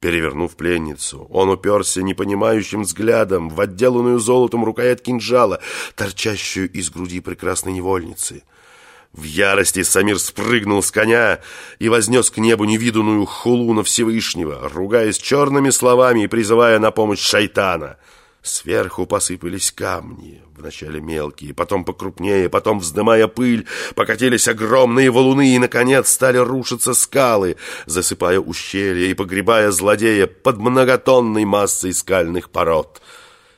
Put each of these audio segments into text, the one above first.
Перевернув пленницу, он уперся непонимающим взглядом в отделанную золотом рукоять кинжала, торчащую из груди прекрасной невольницы. В ярости Самир спрыгнул с коня и вознес к небу невиданную хулу на Всевышнего, ругаясь черными словами и призывая на помощь шайтана — Сверху посыпались камни, вначале мелкие, потом покрупнее, потом, вздымая пыль, покатились огромные валуны и, наконец, стали рушиться скалы, засыпая ущелья и погребая злодея под многотонной массой скальных пород.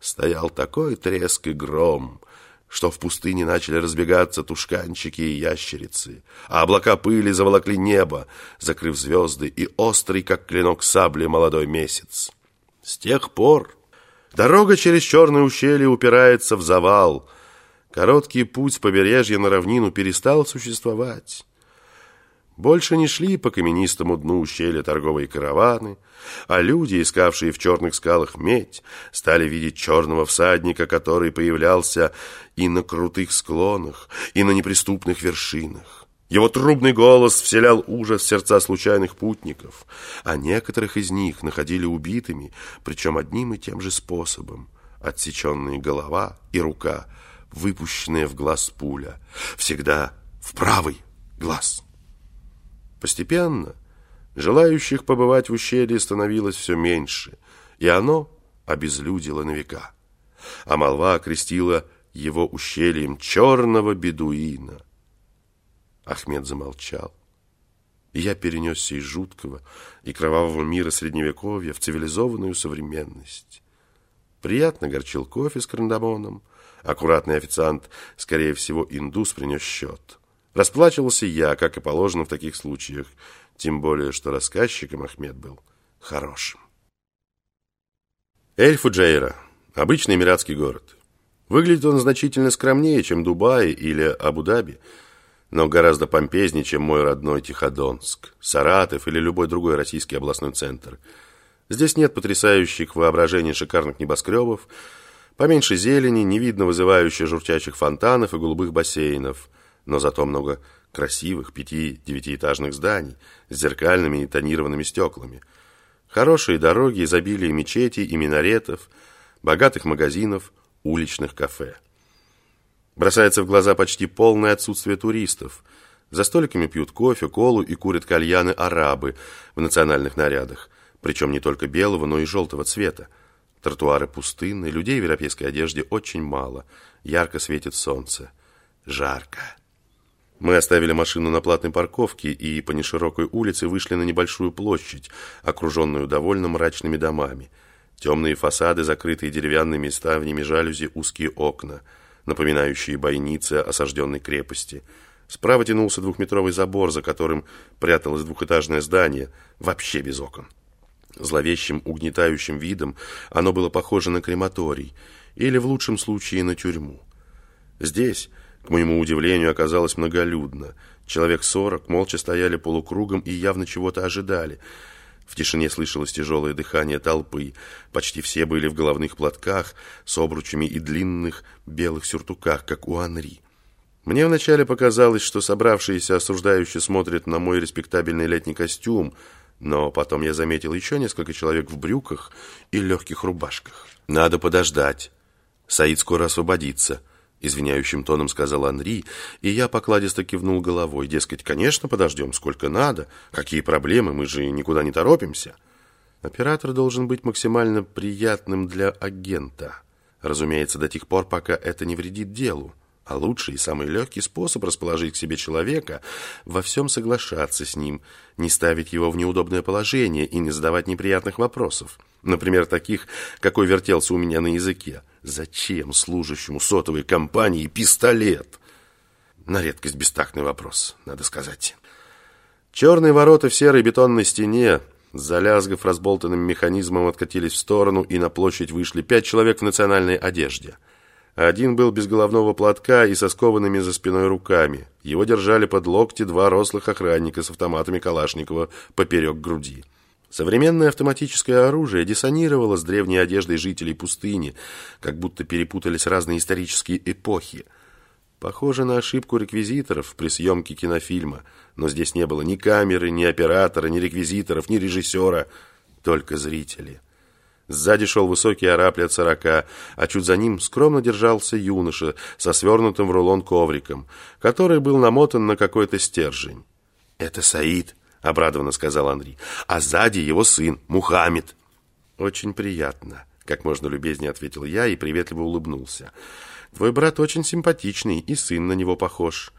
Стоял такой треск и гром, что в пустыне начали разбегаться тушканчики и ящерицы, а облака пыли заволокли небо, закрыв звезды и острый, как клинок сабли, молодой месяц. С тех пор... Дорога через черное ущелье упирается в завал. Короткий путь с побережья на равнину перестал существовать. Больше не шли по каменистому дну ущелья торговые караваны, а люди, искавшие в черных скалах медь, стали видеть черного всадника, который появлялся и на крутых склонах, и на неприступных вершинах. Его трубный голос вселял ужас в сердца случайных путников, а некоторых из них находили убитыми, причем одним и тем же способом. Отсеченные голова и рука, выпущенная в глаз пуля, всегда в правый глаз. Постепенно желающих побывать в ущелье становилось все меньше, и оно обезлюдило на века. А молва окрестила его ущельем черного бедуина – Ахмед замолчал. Я перенесся из жуткого и кровавого мира Средневековья в цивилизованную современность. Приятно горчил кофе с карандамоном. Аккуратный официант, скорее всего, индус, принес счет. Расплачивался я, как и положено в таких случаях, тем более, что рассказчиком Ахмед был хорошим. Эль-Фуджейра – обычный эмиратский город. Выглядит он значительно скромнее, чем Дубай или Абу-Даби – но гораздо помпезнее, чем мой родной Тиходонск, Саратов или любой другой российский областной центр. Здесь нет потрясающих воображений шикарных небоскребов, поменьше зелени, не видно вызывающих журчащих фонтанов и голубых бассейнов, но зато много красивых пяти-девятиэтажных зданий с зеркальными и тонированными стеклами. Хорошие дороги, изобилие мечетей и минаретов, богатых магазинов, уличных кафе. Бросается в глаза почти полное отсутствие туристов. За столиками пьют кофе, колу и курят кальяны арабы в национальных нарядах, причем не только белого, но и желтого цвета. Тротуары пустынны, людей в европейской одежде очень мало, ярко светит солнце. Жарко. Мы оставили машину на платной парковке и по неширокой улице вышли на небольшую площадь, окруженную довольно мрачными домами. Темные фасады, закрытые деревянными ставнями жалюзи, узкие окна – напоминающие бойницы осажденной крепости. Справа тянулся двухметровый забор, за которым пряталось двухэтажное здание, вообще без окон. Зловещим угнетающим видом оно было похоже на крематорий или, в лучшем случае, на тюрьму. Здесь, к моему удивлению, оказалось многолюдно. Человек сорок молча стояли полукругом и явно чего-то ожидали – в тишине слышалось тяжелое дыхание толпы. Почти все были в головных платках с обручами и длинных белых сюртуках, как у Анри. Мне вначале показалось, что собравшиеся осуждающие смотрят на мой респектабельный летний костюм, но потом я заметил еще несколько человек в брюках и легких рубашках. «Надо подождать. Саид скоро освободится», Извиняющим тоном сказал Анри, и я покладисто кивнул головой. Дескать, конечно, подождем, сколько надо. Какие проблемы, мы же никуда не торопимся. Оператор должен быть максимально приятным для агента. Разумеется, до тех пор, пока это не вредит делу. А лучший и самый легкий способ расположить к себе человека – во всем соглашаться с ним, не ставить его в неудобное положение и не задавать неприятных вопросов. Например, таких, какой вертелся у меня на языке. Зачем служащему сотовой компании пистолет? На редкость бестактный вопрос, надо сказать. Черные ворота в серой бетонной стене, залязгав разболтанным механизмом, откатились в сторону, и на площадь вышли пять человек в национальной одежде. Один был без головного платка и со скованными за спиной руками. Его держали под локти два рослых охранника с автоматами Калашникова поперек груди. Современное автоматическое оружие диссонировало с древней одеждой жителей пустыни, как будто перепутались разные исторические эпохи. Похоже на ошибку реквизиторов при съемке кинофильма, но здесь не было ни камеры, ни оператора, ни реквизиторов, ни режиссера. только зрители. Сзади шел высокий араб лет сорока, а чуть за ним скромно держался юноша со свернутым в рулон ковриком, который был намотан на какой-то стержень. «Это Саид», — обрадованно сказал Андрей, — «а сзади его сын, Мухаммед». «Очень приятно», — как можно любезнее ответил я и приветливо улыбнулся. «Твой брат очень симпатичный, и сын на него похож».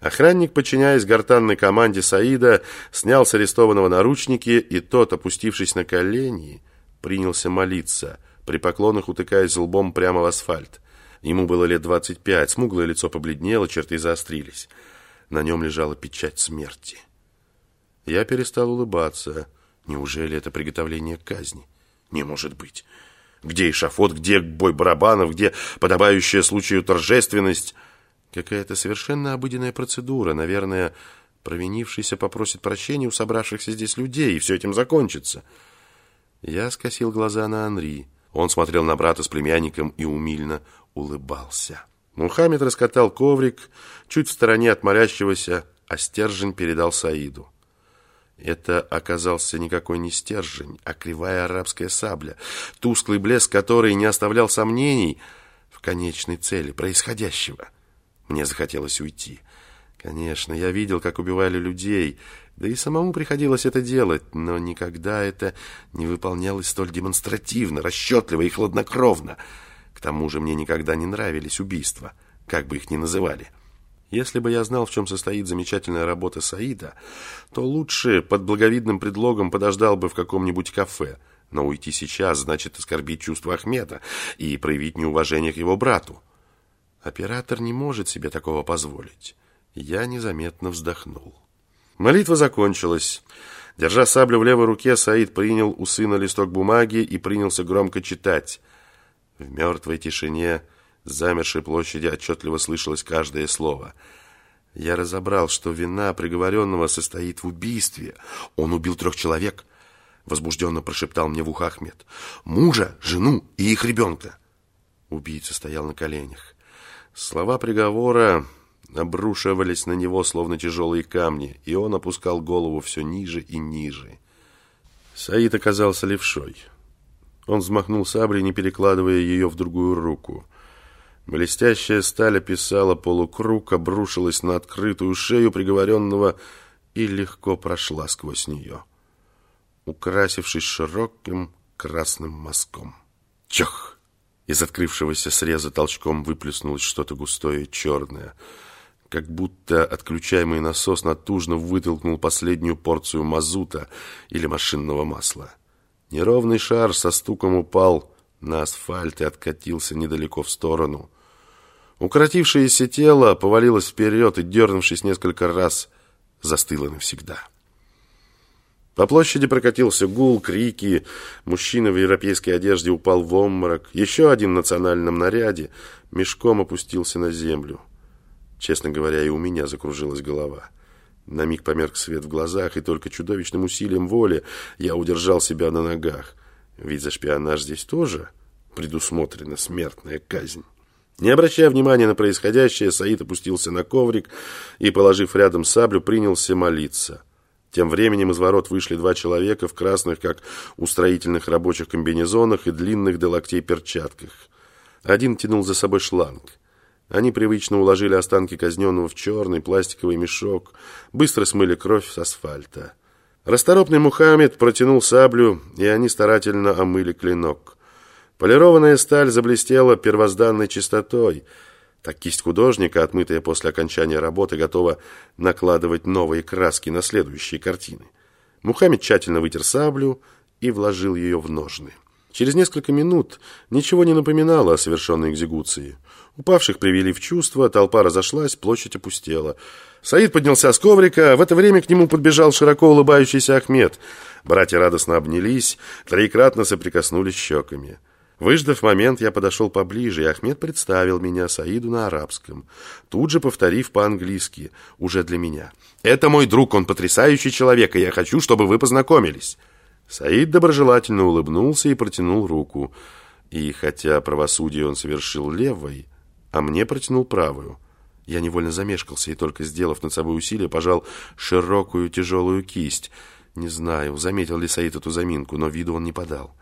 Охранник, подчиняясь гортанной команде Саида, снял с арестованного наручники, и тот, опустившись на колени, принялся молиться, при поклонах утыкаясь лбом прямо в асфальт. Ему было лет двадцать пять, смуглое лицо побледнело, черты заострились. На нем лежала печать смерти. Я перестал улыбаться. Неужели это приготовление к казни? Не может быть. Где эшафот, где бой барабанов, где подобающая случаю торжественность? Какая-то совершенно обыденная процедура. Наверное, провинившийся попросит прощения у собравшихся здесь людей, и все этим закончится. Я скосил глаза на Анри. Он смотрел на брата с племянником и умильно улыбался. Мухаммед раскатал коврик чуть в стороне от молящегося, а стержень передал Саиду. Это оказался никакой не стержень, а кривая арабская сабля, тусклый блеск которой не оставлял сомнений в конечной цели происходящего. Мне захотелось уйти. Конечно, я видел, как убивали людей, да и самому приходилось это делать, но никогда это не выполнялось столь демонстративно, расчетливо и хладнокровно. К тому же мне никогда не нравились убийства, как бы их ни называли. Если бы я знал, в чем состоит замечательная работа Саида, то лучше под благовидным предлогом подождал бы в каком-нибудь кафе. Но уйти сейчас значит оскорбить чувства Ахмеда и проявить неуважение к его брату. Оператор не может себе такого позволить. Я незаметно вздохнул. Молитва закончилась. Держа саблю в левой руке, Саид принял у сына листок бумаги и принялся громко читать. В мертвой тишине замершей площади отчетливо слышалось каждое слово. Я разобрал, что вина приговоренного состоит в убийстве. Он убил трех человек. Возбужденно прошептал мне в ухо Ахмед. Мужа, жену и их ребенка. Убийца стоял на коленях. Слова приговора обрушивались на него, словно тяжелые камни, и он опускал голову все ниже и ниже. Саид оказался левшой. Он взмахнул саблей, не перекладывая ее в другую руку. Блестящая сталь описала полукруг, обрушилась на открытую шею приговоренного и легко прошла сквозь нее, украсившись широким красным мазком. Чох! Из открывшегося среза толчком выплеснулось что-то густое черное, как будто отключаемый насос натужно вытолкнул последнюю порцию мазута или машинного масла. Неровный шар со стуком упал на асфальт и откатился недалеко в сторону. Укоротившееся тело повалилось вперед и, дернувшись несколько раз, застыло навсегда. По площади прокатился гул, крики. Мужчина в европейской одежде упал в обморок. Еще один в национальном наряде мешком опустился на землю. Честно говоря, и у меня закружилась голова. На миг померк свет в глазах, и только чудовищным усилием воли я удержал себя на ногах. Ведь за шпионаж здесь тоже предусмотрена смертная казнь. Не обращая внимания на происходящее, Саид опустился на коврик и, положив рядом саблю, принялся молиться. Тем временем из ворот вышли два человека в красных, как у строительных рабочих комбинезонах и длинных до локтей перчатках. Один тянул за собой шланг. Они привычно уложили останки казненного в черный пластиковый мешок, быстро смыли кровь с асфальта. Расторопный Мухаммед протянул саблю, и они старательно омыли клинок. Полированная сталь заблестела первозданной чистотой — так кисть художника, отмытая после окончания работы, готова накладывать новые краски на следующие картины. Мухаммед тщательно вытер саблю и вложил ее в ножны. Через несколько минут ничего не напоминало о совершенной экзекуции. Упавших привели в чувство, толпа разошлась, площадь опустела. Саид поднялся с коврика, в это время к нему подбежал широко улыбающийся Ахмед. Братья радостно обнялись, троекратно соприкоснулись щеками. Выждав момент, я подошел поближе, и Ахмед представил меня Саиду на арабском, тут же повторив по-английски, уже для меня. «Это мой друг, он потрясающий человек, и я хочу, чтобы вы познакомились». Саид доброжелательно улыбнулся и протянул руку. И хотя правосудие он совершил левой, а мне протянул правую, я невольно замешкался и только сделав над собой усилие, пожал широкую тяжелую кисть. Не знаю, заметил ли Саид эту заминку, но виду он не подал.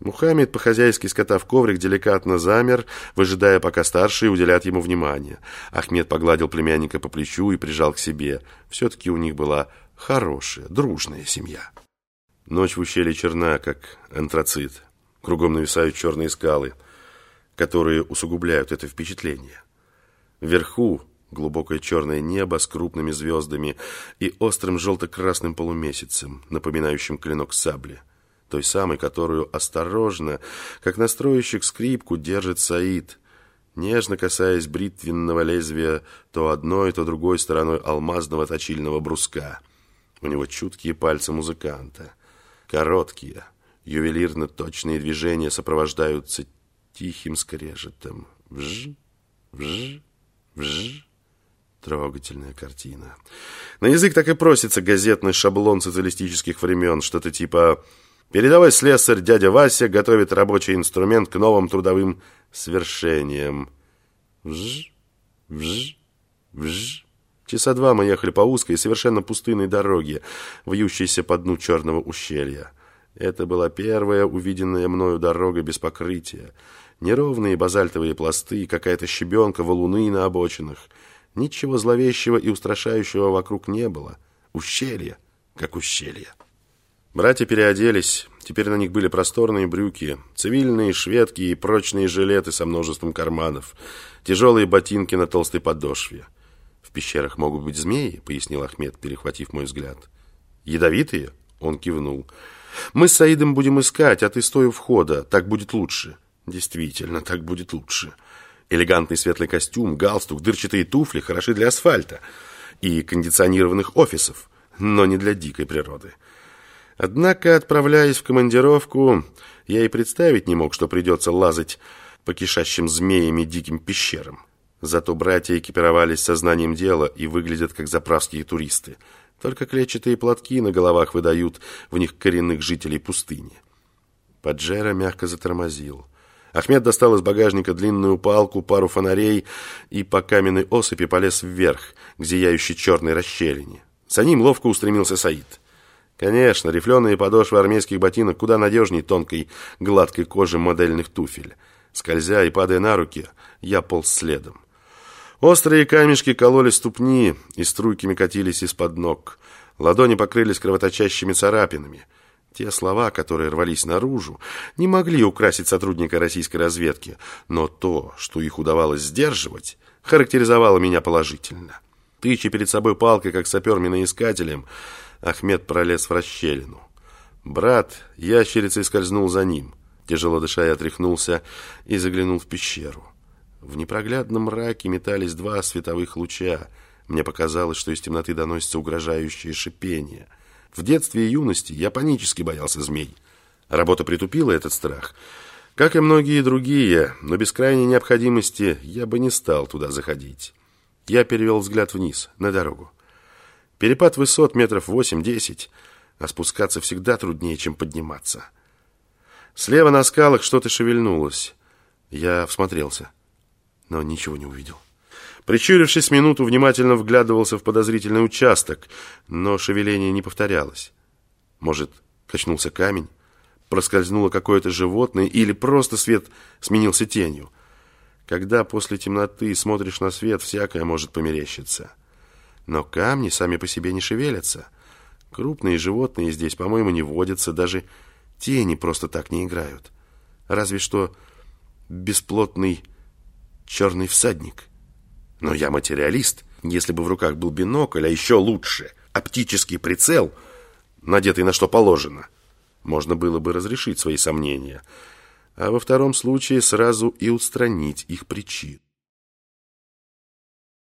Мухаммед, по-хозяйски скотав коврик, деликатно замер, выжидая, пока старшие уделят ему внимание. Ахмед погладил племянника по плечу и прижал к себе. Все-таки у них была хорошая, дружная семья. Ночь в ущелье черна, как антрацит. Кругом нависают черные скалы, которые усугубляют это впечатление. Вверху глубокое черное небо с крупными звездами и острым желто-красным полумесяцем, напоминающим клинок сабли той самой, которую осторожно, как настройщик скрипку, держит Саид, нежно касаясь бритвенного лезвия то одной, то другой стороной алмазного точильного бруска. У него чуткие пальцы музыканта, короткие, ювелирно точные движения сопровождаются тихим скрежетом. Вж, вж, вж. Трогательная картина. На язык так и просится газетный шаблон социалистических времен, что-то типа Передовой слесарь дядя Вася готовит рабочий инструмент к новым трудовым свершениям. Вж, вж, вж. Часа два мы ехали по узкой, совершенно пустынной дороге, вьющейся по дну черного ущелья. Это была первая увиденная мною дорога без покрытия. Неровные базальтовые пласты, какая-то щебенка, валуны на обочинах. Ничего зловещего и устрашающего вокруг не было. Ущелье, как ущелье. Братья переоделись. Теперь на них были просторные брюки, цивильные шведки и прочные жилеты со множеством карманов, тяжелые ботинки на толстой подошве. «В пещерах могут быть змеи», — пояснил Ахмед, перехватив мой взгляд. «Ядовитые?» — он кивнул. «Мы с Саидом будем искать, а ты стой у входа. Так будет лучше». «Действительно, так будет лучше». Элегантный светлый костюм, галстук, дырчатые туфли хороши для асфальта и кондиционированных офисов, но не для дикой природы. Однако, отправляясь в командировку, я и представить не мог, что придется лазать по кишащим змеями диким пещерам. Зато братья экипировались сознанием дела и выглядят как заправские туристы. Только клетчатые платки на головах выдают в них коренных жителей пустыни. Паджеро мягко затормозил. Ахмед достал из багажника длинную палку, пару фонарей и по каменной осыпи полез вверх, к зияющей черной расщелине. За ним ловко устремился Саид. Конечно, рифленые подошвы армейских ботинок куда надежнее тонкой гладкой кожи модельных туфель. Скользя и падая на руки, я полз следом. Острые камешки кололи ступни и струйками катились из-под ног. Ладони покрылись кровоточащими царапинами. Те слова, которые рвались наружу, не могли украсить сотрудника российской разведки, но то, что их удавалось сдерживать, характеризовало меня положительно. Тыча перед собой палкой, как сапер миноискателем, Ахмед пролез в расщелину. Брат ящерицей скользнул за ним. Тяжело дыша, я отряхнулся и заглянул в пещеру. В непроглядном мраке метались два световых луча. Мне показалось, что из темноты доносится угрожающее шипение. В детстве и юности я панически боялся змей. Работа притупила этот страх. Как и многие другие, но без крайней необходимости я бы не стал туда заходить. Я перевел взгляд вниз, на дорогу. Перепад высот метров восемь-десять, а спускаться всегда труднее, чем подниматься. Слева на скалах что-то шевельнулось. Я всмотрелся, но ничего не увидел. Прищурившись минуту, внимательно вглядывался в подозрительный участок, но шевеление не повторялось. Может, качнулся камень, проскользнуло какое-то животное или просто свет сменился тенью. Когда после темноты смотришь на свет, всякое может померещиться. Но камни сами по себе не шевелятся. Крупные животные здесь, по-моему, не водятся, даже тени просто так не играют. Разве что бесплотный черный всадник. Но я материалист. Если бы в руках был бинокль, а еще лучше, оптический прицел, надетый на что положено, можно было бы разрешить свои сомнения. А во втором случае сразу и устранить их причину.